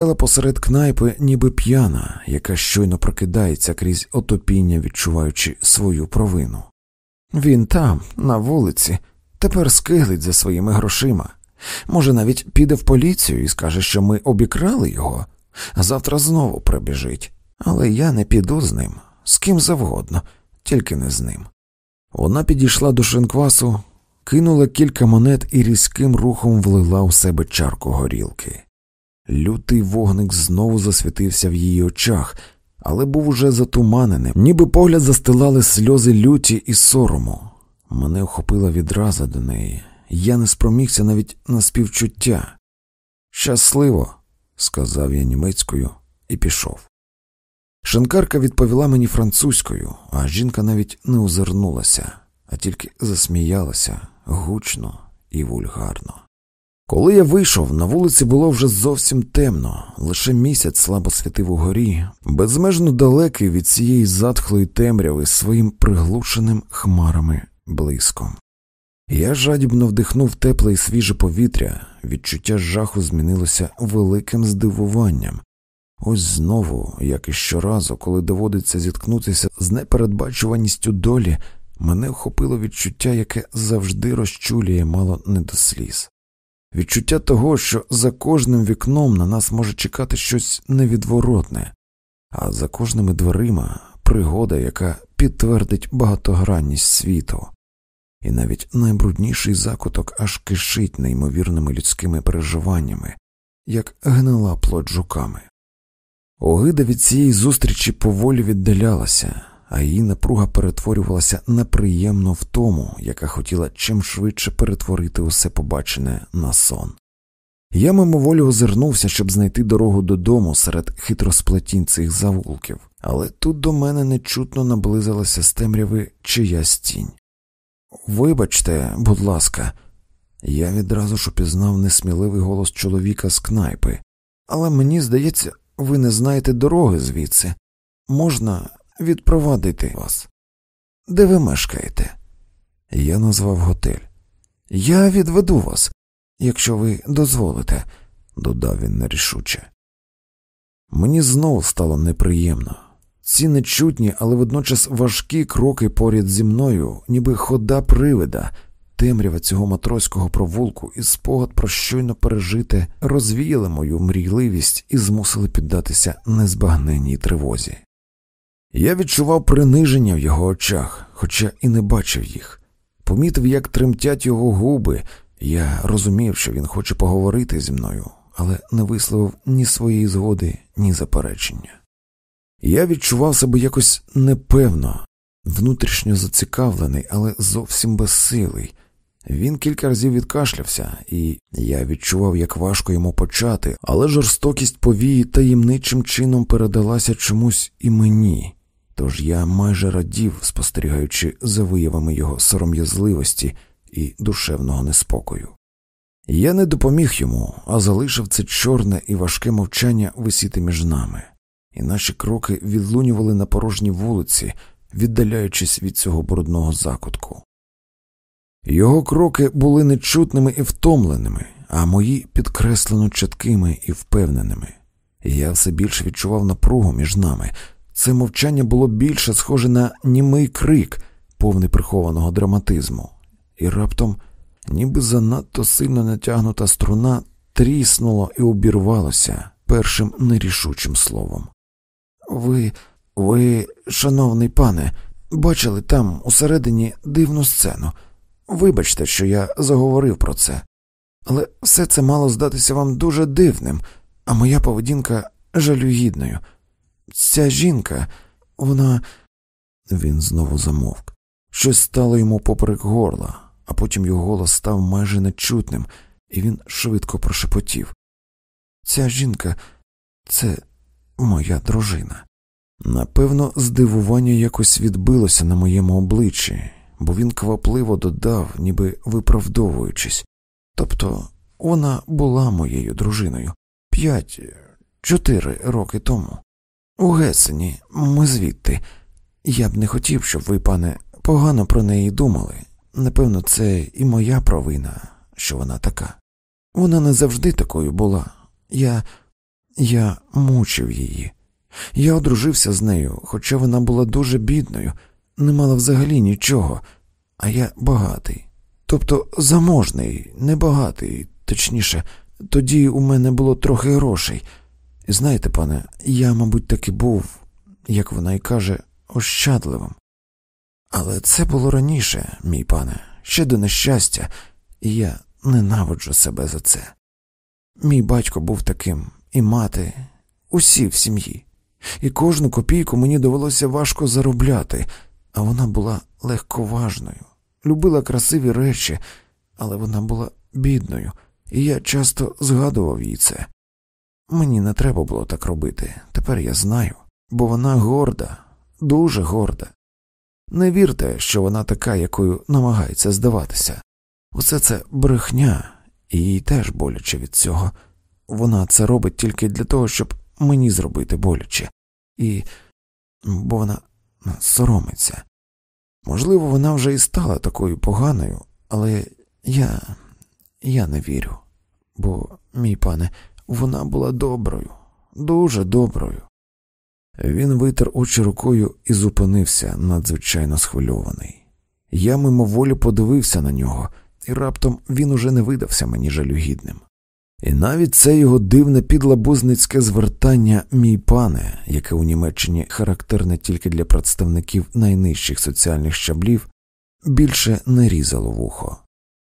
стояла посеред кнайпи, ніби п'яна, яка щойно прокидається крізь отопіння, відчуваючи свою провину. Він там, на вулиці, тепер скиглить за своїми грошима. Може, навіть піде в поліцію і скаже, що ми обікрали його, завтра знову прибіжить. Але я не піду з ним, з ким завгодно, тільки не з ним. Вона підійшла до шинквасу, кинула кілька монет і різким рухом влила у себе чарку горілки. Лютий вогник знову засвітився в її очах, але був уже затуманеним, ніби погляд застилали сльози люті і сорому. Мене охопила відраза до неї, я не спромігся навіть на співчуття. Щасливо, сказав я німецькою і пішов. Шанкарка відповіла мені французькою, а жінка навіть не озирнулася, а тільки засміялася гучно і вульгарно. Коли я вийшов, на вулиці було вже зовсім темно, лише місяць слабо світив угорі, безмежно далекий від цієї затхлої темряви своїм приглушеним хмарами блиском. Я жадібно вдихнув тепле і свіже повітря, відчуття жаху змінилося великим здивуванням. Ось знову, як і щоразу, коли доводиться зіткнутися з непередбачуваністю долі, мене охопило відчуття, яке завжди розчулює мало не до сліз. Відчуття того, що за кожним вікном на нас може чекати щось невідворотне, а за кожними дверима пригода, яка підтвердить багатогранність світу, і навіть найбрудніший закуток аж кишить неймовірними людськими переживаннями, як гнила плоть жуками. Огида від цієї зустрічі поволі віддалялася, а її напруга перетворювалася неприємно в тому, яка хотіла чим швидше перетворити усе побачене на сон. Я мимоволі озирнувся, щоб знайти дорогу додому серед хитросплетінь цих завулків, але тут до мене нечутно наблизилася з темряви чиясь тінь. Вибачте, будь ласка, я відразу ж упізнав несміливий голос чоловіка з кнайпи, але мені здається, ви не знаєте дороги звідси. Можна відпровадити вас. Де ви мешкаєте? Я назвав готель. Я відведу вас, якщо ви дозволите, додав він нерішуче. Мені знову стало неприємно. Ці нечутні, але водночас важкі кроки поряд зі мною, ніби хода привида, темрява цього матроського провулку і спогад про щойно пережите розвіяли мою мрійливість і змусили піддатися незбагненній тривозі. Я відчував приниження в його очах, хоча і не бачив їх, помітив, як тремтять його губи, я розумів, що він хоче поговорити зі мною, але не висловив ні своєї згоди, ні заперечення. Я відчував себе якось непевно, внутрішньо зацікавлений, але зовсім безсилий. Він кілька разів відкашлявся, і я відчував, як важко йому почати, але жорстокість повії таємничим чином передалася чомусь і мені, тож я майже радів, спостерігаючи за виявами його сором'язливості і душевного неспокою. Я не допоміг йому, а залишив це чорне і важке мовчання висіти між нами і наші кроки відлунювали на порожній вулиці, віддаляючись від цього брудного закутку. Його кроки були нечутними і втомленими, а мої підкреслено чіткими і впевненими. Я все більше відчував напругу між нами. Це мовчання було більше схоже на німий крик, повний прихованого драматизму, і раптом, ніби занадто сильно натягнута струна, тріснуло і обірвалося першим нерішучим словом. Ви, ви, шановний пане, бачили там усередині дивну сцену. Вибачте, що я заговорив про це, але все це мало здатися вам дуже дивним, а моя поведінка жалюгідною. Ця жінка, вона. Він знову замовк. Щось стало йому поперек горла, а потім його голос став майже нечутним, і він швидко прошепотів. Ця жінка, це моя дружина. Напевно, здивування якось відбилося на моєму обличчі, бо він квапливо додав, ніби виправдовуючись. Тобто вона була моєю дружиною п'ять, чотири роки тому. У Гесені, ми звідти. Я б не хотів, щоб ви, пане, погано про неї думали. Напевно, це і моя провина, що вона така. Вона не завжди такою була. Я Я мучив її. Я одружився з нею, хоча вона була дуже бідною, не мала взагалі нічого, а я багатий. Тобто заможний, небагатий, точніше, тоді у мене було трохи грошей. Знаєте, пане, я, мабуть, таки був, як вона й каже, ощадливим. Але це було раніше, мій пане, ще до нещастя, і я ненавиджу себе за це. Мій батько був таким, і мати, усі в сім'ї, і кожну копійку мені довелося важко заробляти, а вона була легковажною, любила красиві речі, але вона була бідною, і я часто згадував їй це. Мені не треба було так робити, тепер я знаю, бо вона горда, дуже горда. Не вірте, що вона така, якою намагається здаватися. Усе це брехня, і їй теж боляче від цього. Вона це робить тільки для того, щоб мені зробити боляче, і бо вона соромиться. Можливо, вона вже і стала такою поганою, але я я не вірю, бо, мій пане, вона була доброю, дуже доброю. Він витер очі рукою і зупинився, надзвичайно схвильований. Я мимоволі подивився на нього, і раптом він уже не видався мені жалюгідним. І навіть це його дивне підлабузницьке звертання, мій пане, яке у Німеччині характерне тільки для представників найнижчих соціальних щаблів, більше не різало вухо.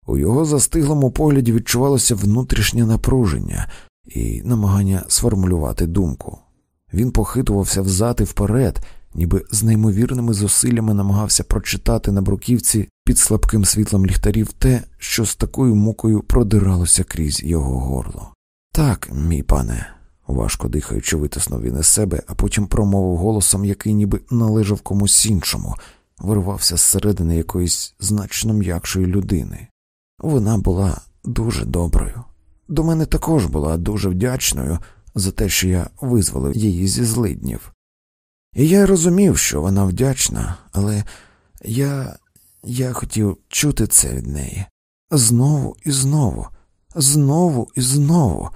У його застиглому погляді відчувалося внутрішнє напруження і намагання сформулювати думку. Він похитувався взад і вперед, ніби з неймовірними зусиллями намагався прочитати на бруківці під слабким світлом ліхтарів те, що з такою мукою продиралося крізь його горло. Так, мій пане, важко дихаючи, витиснув він із себе, а потім промовив голосом, який ніби належав комусь іншому, вирвався зсередини якоїсь значно м'якшої людини. Вона була дуже доброю. До мене також була дуже вдячною за те, що я визволив її зі злиднів. І я розумів, що вона вдячна, але я я хотів чути це від неї знову і знову, знову і знову.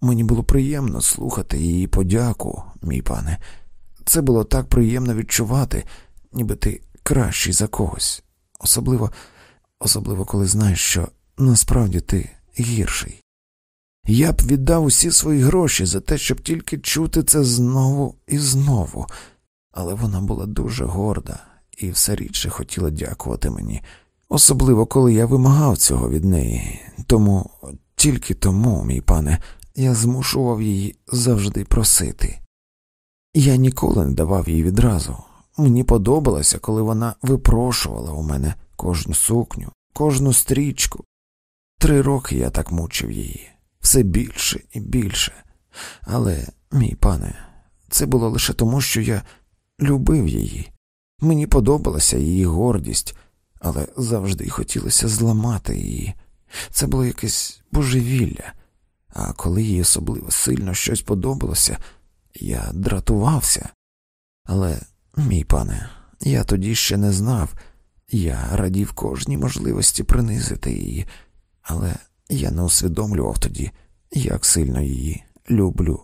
Мені було приємно слухати її подяку, мій пане. Це було так приємно відчувати, ніби ти кращий за когось, особливо, особливо коли знаєш, що насправді ти гірший. Я б віддав усі свої гроші за те, щоб тільки чути це знову і знову, але вона була дуже горда і все рідше хотіла дякувати мені, особливо коли я вимагав цього від неї. Тому, тільки тому, мій пане, я змушував її завжди просити. Я ніколи не давав їй відразу. Мені подобалося, коли вона випрошувала у мене кожну сукню, кожну стрічку. Три роки я так мучив її все більше і більше. Але, мій пане, це було лише тому, що я любив її. Мені подобалася її гордість, але завжди хотілося зламати її. Це було якесь божевілля, а коли їй особливо сильно щось подобалося, я дратувався. Але, мій пане, я тоді ще не знав, я радів кожній можливості принизити її, але я не усвідомлював тоді, як сильно її люблю.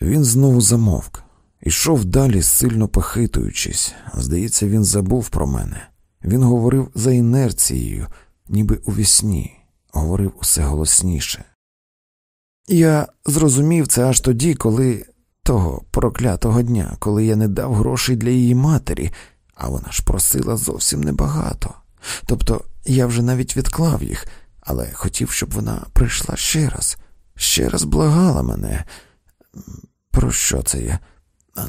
Він знову замовк, ішов далі, сильно похитуючись. Здається, він забув про мене. Він говорив за інерцією, ніби у вісні, говорив усе голосніше. Я зрозумів це аж тоді, коли того проклятого дня, коли я не дав грошей для її матері, а вона ж просила зовсім небагато. Тобто я вже навіть відклав їх, але хотів, щоб вона прийшла ще раз, ще раз благала мене. Про що це я?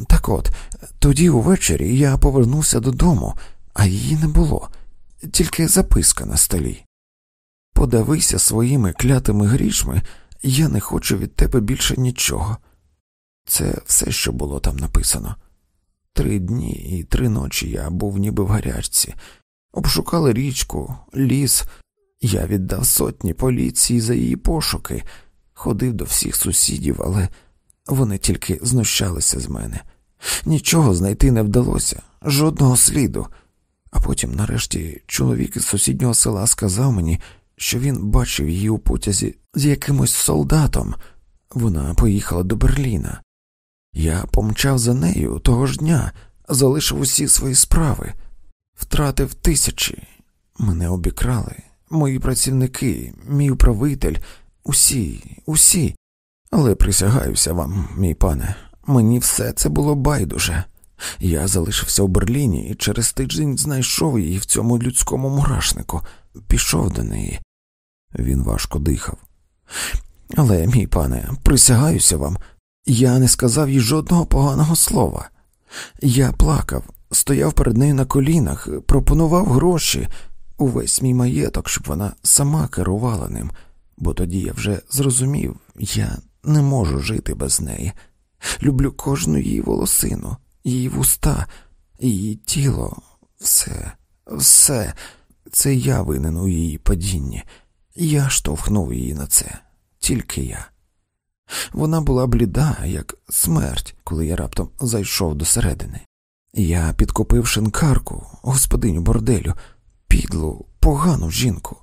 Так от, тоді увечері я повернувся додому, а її не було, тільки записка на столі. Подавися своїми клятими грішми, я не хочу від тебе більше нічого. Це все, що було там написано. Три дні і три ночі я був ніби в гарячці, обшукали річку, ліс, я віддав сотні поліції за її пошуки, ходив до всіх сусідів, але вони тільки знущалися з мене. Нічого знайти не вдалося, жодного сліду. А потім, нарешті, чоловік із сусіднього села сказав мені, що він бачив її у потязі з якимось солдатом, Вона поїхала до Берліна. Я помчав за нею того ж дня, залишив усі свої справи, втратив тисячі. Мене обікрали, мої працівники, мій управитель, усі, усі. Але присягаюся вам, мій пане, мені все це було байдуже. Я залишився у Берліні і через тиждень знайшов її в цьому людському мурашнику, пішов до неї. Він важко дихав. Але, мій пане, присягаюся вам, я не сказав їй жодного поганого слова. Я плакав, стояв перед нею на колінах, пропонував гроші, увесь мій маєток, щоб вона сама керувала ним, бо тоді я вже зрозумів, я не можу жити без неї. Люблю кожну її волосину, її вуста, її тіло, все, все, це я винен у її падінні. Я штовхнув її на це, тільки я. Вона була бліда, як смерть, коли я раптом зайшов до середини. Я підкопив шинкарку, господиню борделю, підлу, погану жінку,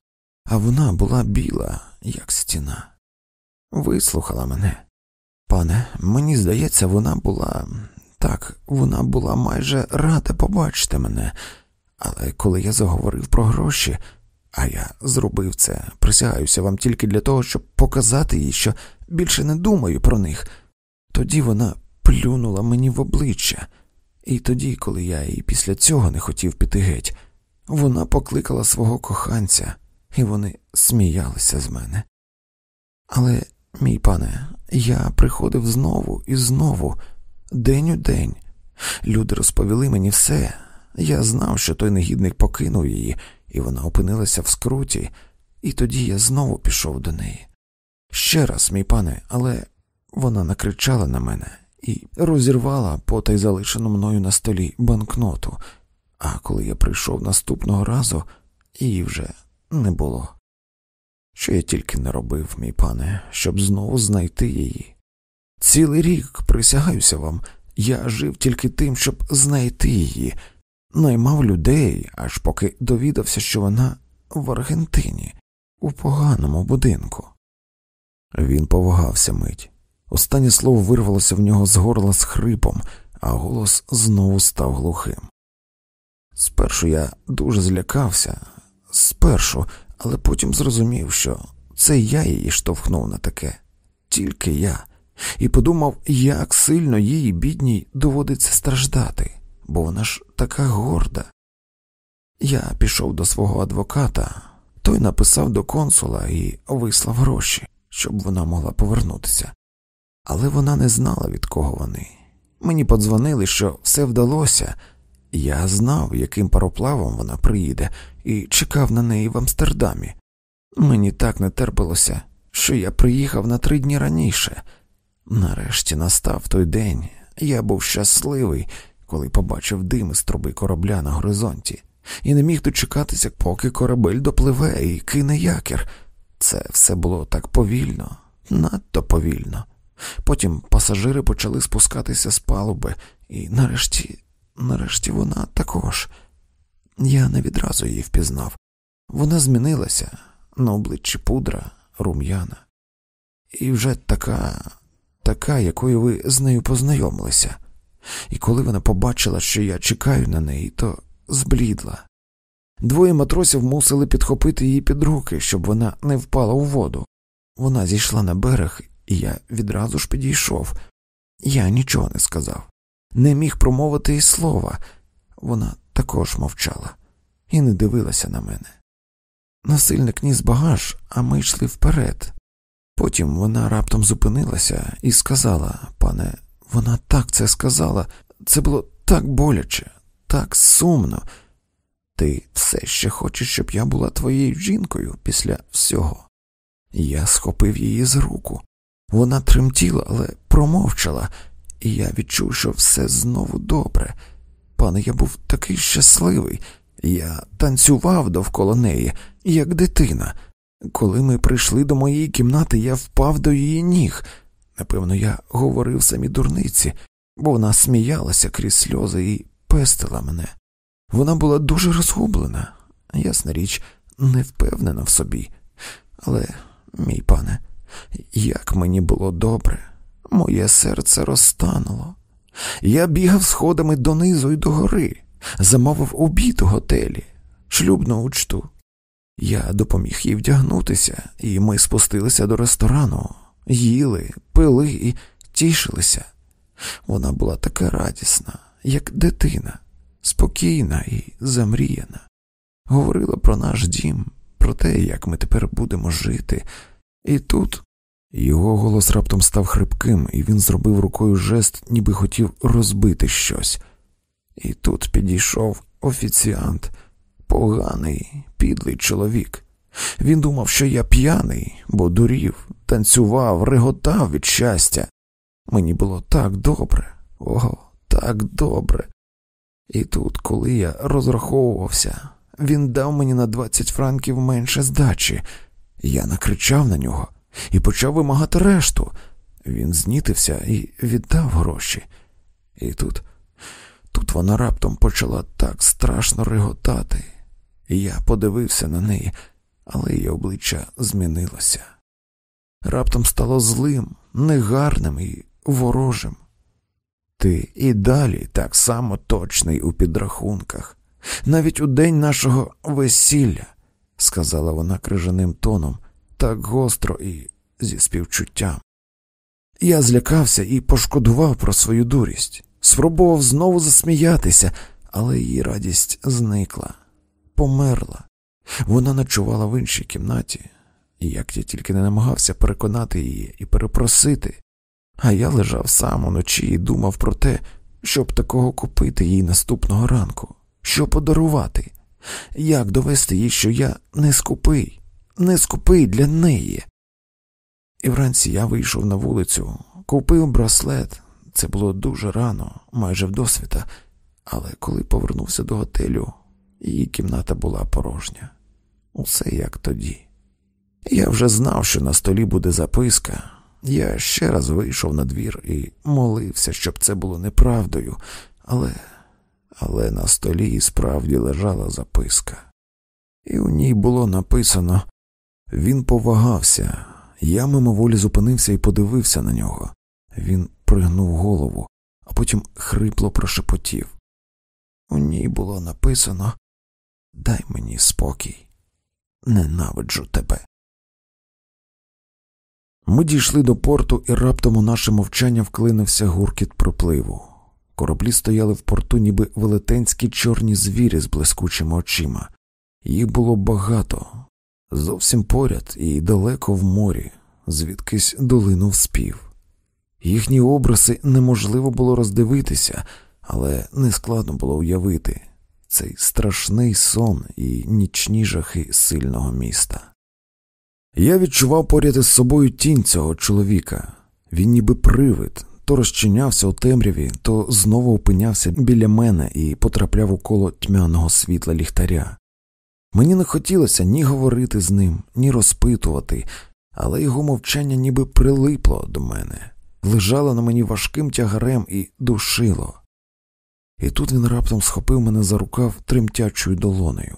а вона була біла, як стіна. Вислухала мене. Пане, мені здається, вона була так, вона була майже рада побачити мене, але коли я заговорив про гроші, а я зробив це, присягаюся вам тільки для того, щоб показати їй, що більше не думаю про них. Тоді вона плюнула мені в обличчя, і тоді, коли я їй після цього не хотів піти геть, вона покликала свого коханця, і вони сміялися з мене. Але, мій пане, я приходив знову і знову, день у день. Люди розповіли мені все. Я знав, що той негідник покинув її, і вона опинилася в скруті, і тоді я знову пішов до неї. Ще раз, мій пане, але вона накричала на мене і розірвала потай залишену мною на столі банкноту, а коли я прийшов наступного разу, її вже не було. Що я тільки не робив, мій пане, щоб знову знайти її. Цілий рік, присягаюся вам, я жив тільки тим, щоб знайти її, наймав людей, аж поки довідався, що вона в Аргентині, у поганому будинку. Він повагався мить. Останнє слово вирвалося в нього з горла з хрипом, а голос знову став глухим. Спершу я дуже злякався, спершу, але потім зрозумів, що це я її штовхнув на таке, тільки я, і подумав, як сильно їй, бідній, доводиться страждати, бо вона ж така горда. Я пішов до свого адвоката, той написав до консула і вислав гроші, щоб вона могла повернутися. Але вона не знала, від кого вони. Мені подзвонили, що все вдалося. Я знав, яким пароплавом вона приїде, і чекав на неї в Амстердамі. Мені так не терпилося, що я приїхав на три дні раніше. Нарешті настав той день, я був щасливий, коли побачив дим із труби корабля на горизонті, і не міг дочекатися, поки корабель допливе і кине якір. Це все було так повільно, надто повільно. Потім пасажири почали спускатися з палуби, і нарешті, нарешті вона також. Я не відразу її впізнав. Вона змінилася на обличчі пудра, рум'яна, і вже така, така, якою ви з нею познайомилися. І коли вона побачила, що я чекаю на неї, то зблідла. Двоє матросів мусили підхопити її під руки, щоб вона не впала у воду. Вона зійшла на берег, і я відразу ж підійшов. Я нічого не сказав, не міг промовити й слова. Вона також мовчала і не дивилася на мене. Насильник ніс багаж, а ми йшли вперед. Потім вона раптом зупинилася і сказала, пане, вона так це сказала, це було так боляче, так сумно. Ти все ще хочеш, щоб я була твоєю жінкою після всього. Я схопив її з руку. Вона тремтіла, але промовчала, і я відчув, що все знову добре. Пане, я був такий щасливий, я танцював довкола неї, як дитина. Коли ми прийшли до моєї кімнати, я впав до її ніг. Напевно, я говорив самі дурниці, бо вона сміялася крізь сльози і пестила мене. Вона була дуже розгублена, ясна річ, не впевнена в собі. Але, мій пане, Як мені було добре, моє серце розтануло. Я бігав сходами донизу і догори, замовив обід у готелі, шлюбну учту. Я допоміг їй вдягнутися, і ми спустилися до ресторану, їли, пили і тішилися. Вона була така радісна, як дитина, спокійна і замріяна. Говорила про наш дім, про те, як ми тепер будемо жити, і тут його голос раптом став хрипким, і він зробив рукою жест, ніби хотів розбити щось. І тут підійшов офіціант, поганий, підлий чоловік. Він думав, що я п'яний, бо дурів, танцював, реготав від щастя. Мені було так добре, ого, так добре. І тут, коли я розраховувався, він дав мені на 20 франків менше здачі. Я накричав на нього і почав вимагати решту. Він знітився і віддав гроші. І тут, тут вона раптом почала так страшно реготати. Я подивився на неї, але її обличчя змінилося. Раптом стало злим, негарним і ворожим. Ти і далі так само точний у підрахунках, навіть у день нашого весілля, сказала вона крижаним тоном, так гостро і зі співчуттям. Я злякався і пошкодував про свою дурість, спробував знову засміятися, але її радість зникла, померла. Вона ночувала в іншій кімнаті, і як я тільки не намагався переконати її і перепросити, а я лежав сам уночі і думав про те, щоб такого купити їй наступного ранку, що подарувати, як довести їй, що я не скупий, не скупий для неї. І вранці я вийшов на вулицю, купив браслет. Це було дуже рано, майже вдосвіта, але коли повернувся до готелю, її кімната була порожня. Усе як тоді. Я вже знав, що на столі буде записка. Я ще раз вийшов на двір і молився, щоб це було неправдою, але але на столі і справді лежала записка, і у ній було написано він повагався. Я мимоволі зупинився і подивився на нього. Він пригнув голову, а потім хрипло прошепотів. У ній було написано Дай мені спокій, ненавиджу тебе. Ми дійшли до порту, і раптом у наше мовчання вклинився гуркіт пропливу. Кораблі стояли в порту, ніби велетенські чорні звірі з блискучими очима. Їх було багато, зовсім поряд і далеко в морі, звідкись долинув спів. Їхні образи неможливо було роздивитися, але нескладно було уявити цей страшний сон і нічні жахи сильного міста. Я відчував поряд із собою тінь цього чоловіка. Він ніби привид, то розчинявся у темряві, то знову опинявся біля мене і потрапляв у коло тьмяного світла ліхтаря. Мені не хотілося ні говорити з ним, ні розпитувати, але його мовчання ніби прилипло до мене, лежало на мені важким тягарем і душило. І тут він раптом схопив мене за рукав тремтячою долонею.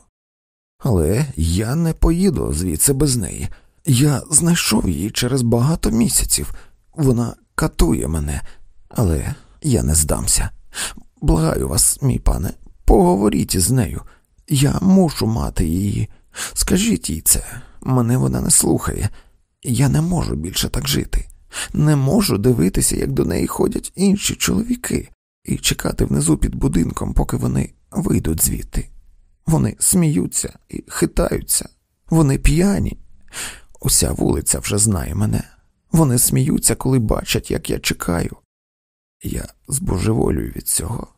Але я не поїду звідси без неї. Я знайшов її через багато місяців. Вона катує мене, але я не здамся. Благаю вас, мій пане, поговоріть із нею. Я мушу мати її. Скажіть їй це, мене вона не слухає. Я не можу більше так жити. Не можу дивитися, як до неї ходять інші чоловіки, і чекати внизу під будинком, поки вони вийдуть звідти. Вони сміються і хитаються, вони п'яні. Уся вулиця вже знає мене. Вони сміються, коли бачать, як я чекаю. Я збожеволюю від цього,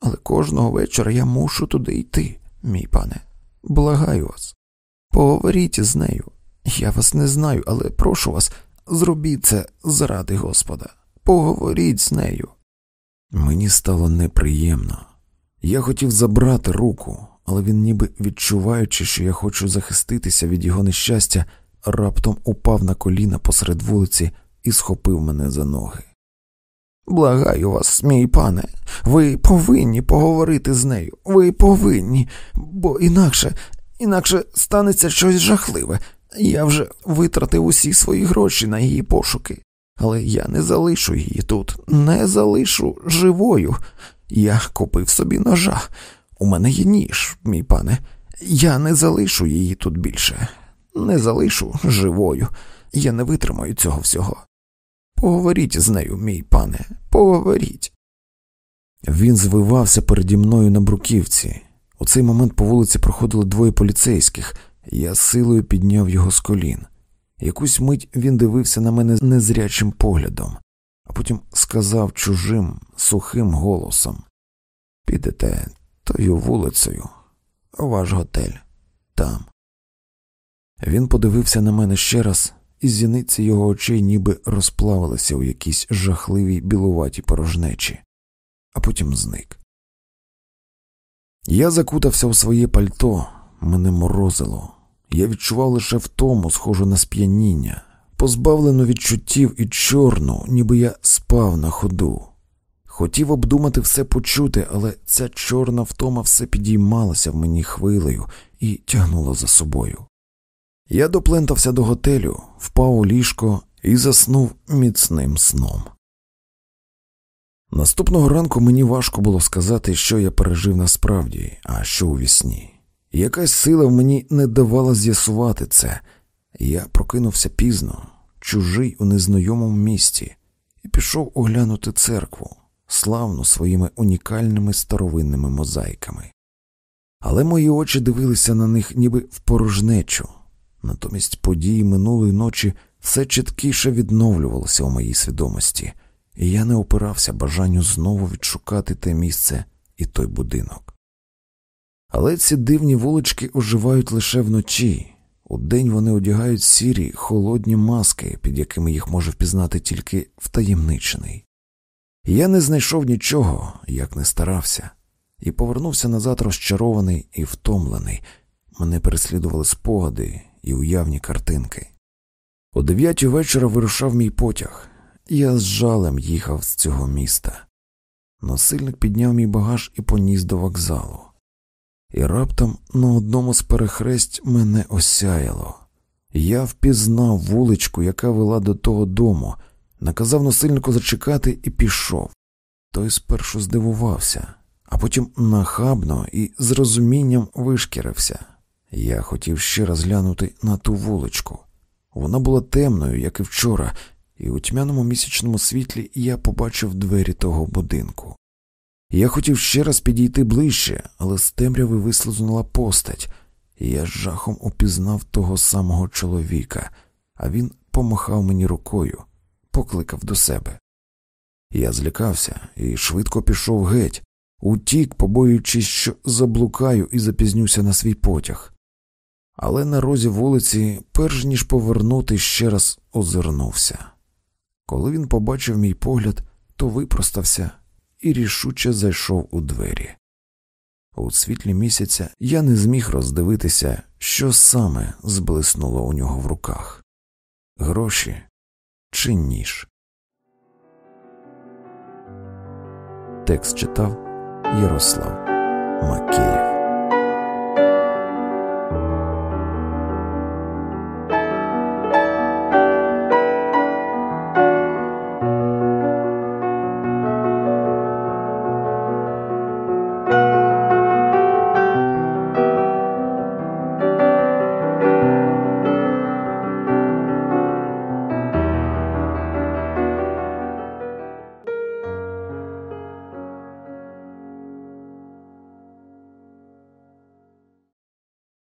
але кожного вечора я мушу туди йти, мій пане. Благаю вас. Поговоріть з нею. Я вас не знаю, але прошу вас, зробіть це заради Господа. Поговоріть з нею. Мені стало неприємно. Я хотів забрати руку, але він, ніби відчуваючи, що я хочу захиститися від його нещастя, раптом упав на коліна посеред вулиці і схопив мене за ноги. Благаю вас, мій пане, ви повинні поговорити з нею, ви повинні, бо інакше, інакше станеться щось жахливе. Я вже витратив усі свої гроші на її пошуки, але я не залишу її тут, не залишу живою. Я купив собі ножа. У мене є ніж, мій пане. Я не залишу її тут більше, не залишу живою. Я не витримаю цього всього. Поговоріть з нею, мій пане, поговоріть. Він звивався переді мною на бруківці. У цей момент по вулиці проходили двоє поліцейських, я силою підняв його з колін. Якусь мить він дивився на мене незрячим поглядом, а потім сказав чужим, сухим голосом Підете тою вулицею, ваш готель там. Він подивився на мене ще раз, і зіниці його очей ніби розплавилися у якійсь жахливій білуватій порожнечі, а потім зник. Я закутався у своє пальто, мене морозило. Я відчував лише втому, схожу на сп'яніння, позбавлену відчуттів і чорну, ніби я спав на ходу. Хотів обдумати все почути, але ця чорна втома все підіймалася в мені хвилею і тягнула за собою. Я доплентався до готелю, впав у ліжко і заснув міцним сном. Наступного ранку мені важко було сказати, що я пережив насправді, а що у вісні. Якась сила в мені не давала з'ясувати це. Я прокинувся пізно, чужий у незнайомому місті, і пішов оглянути церкву, славну своїми унікальними старовинними мозаїками. Але мої очі дивилися на них ніби в порожнечу, натомість події минулої ночі все чіткіше відновлювалося у моїй свідомості, і я не опирався бажанню знову відшукати те місце і той будинок. Але ці дивні вулички оживають лише вночі. Удень вони одягають сірі, холодні маски, під якими їх може впізнати тільки втаємничений. Я не знайшов нічого, як не старався, і повернувся назад розчарований і втомлений. Мене переслідували спогади і уявні картинки. О дев'ятій вечора вирушав мій потяг, я з жалем їхав з цього міста. Носильник підняв мій багаж і поніс до вокзалу і раптом на одному з перехресть мене осяяло. Я впізнав вуличку, яка вела до того дому, наказав насильнику зачекати і пішов. Той спершу здивувався, а потім нахабно і з розумінням вишкірився. Я хотів ще раз глянути на ту вуличку. Вона була темною, як і вчора, і у тьмяному місячному світлі я побачив двері того будинку. Я хотів ще раз підійти ближче, але з темряви вислизнула постать, і я з жахом упізнав того самого чоловіка, а він помахав мені рукою, покликав до себе. Я злякався і швидко пішов геть, утік, побоюючись, що заблукаю і запізнюся на свій потяг. Але на розі вулиці, перш ніж повернути, ще раз озирнувся. Коли він побачив мій погляд, то випростався і рішуче зайшов у двері. У світлі місяця я не зміг роздивитися, що саме зблиснуло у нього в руках гроші чи ніж. Текст читав Ярослав Макеєв